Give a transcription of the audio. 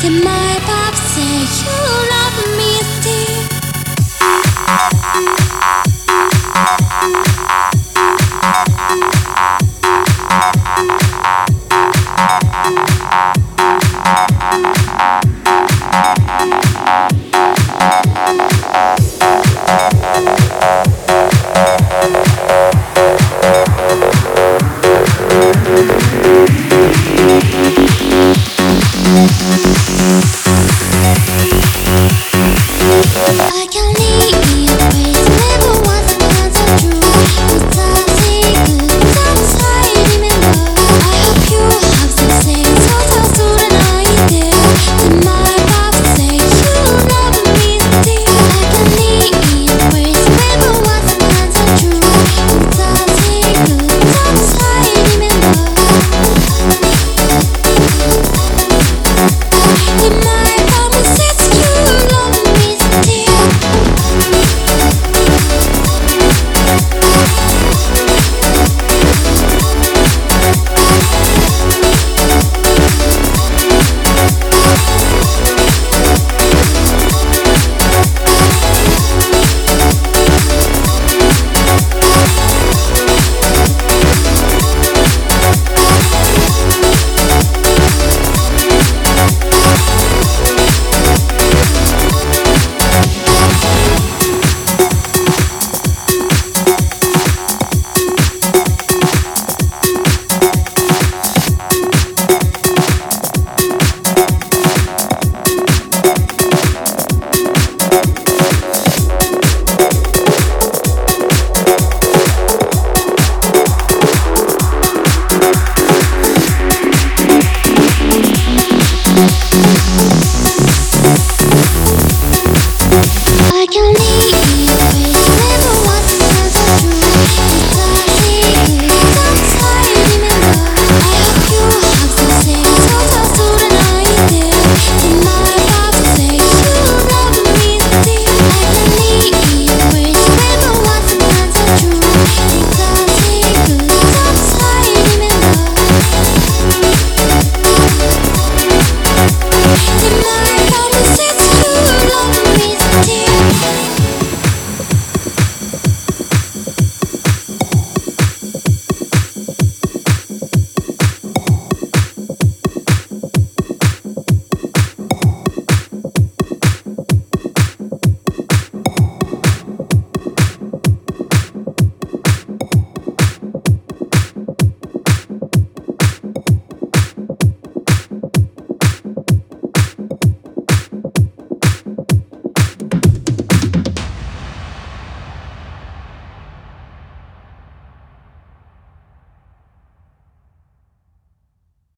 手前ば